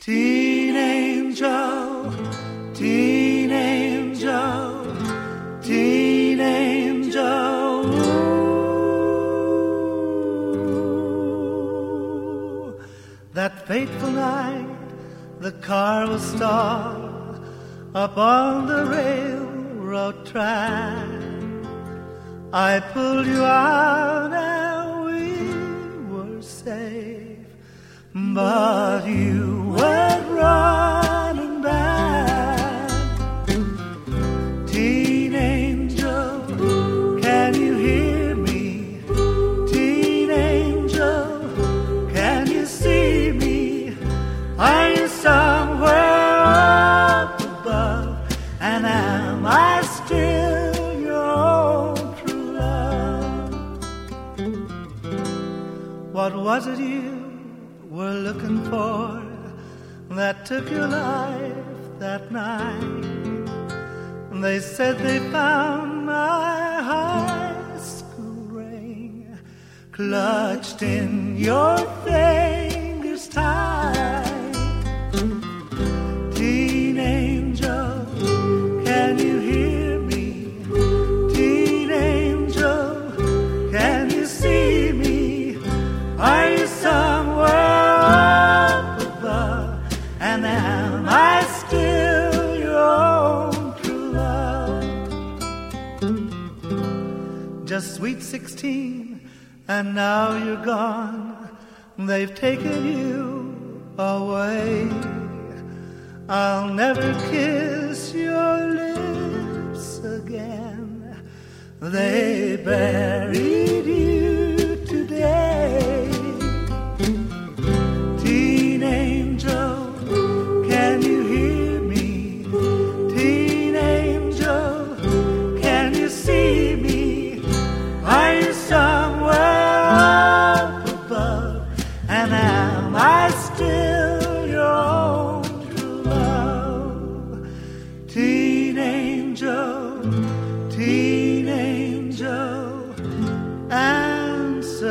Teen angel, teen angel, teen angel. Ooh. That fateful night, the car was stalled up on the railroad track. I pulled you out and we were safe, but you What was it you were looking for that took your life that night? They said they found my high school ring clutched in your fingers And am I still your own true love? Just sweet sixteen, and now you're gone. They've taken you away. I'll never kiss your lips again. They bury teen angel, answer.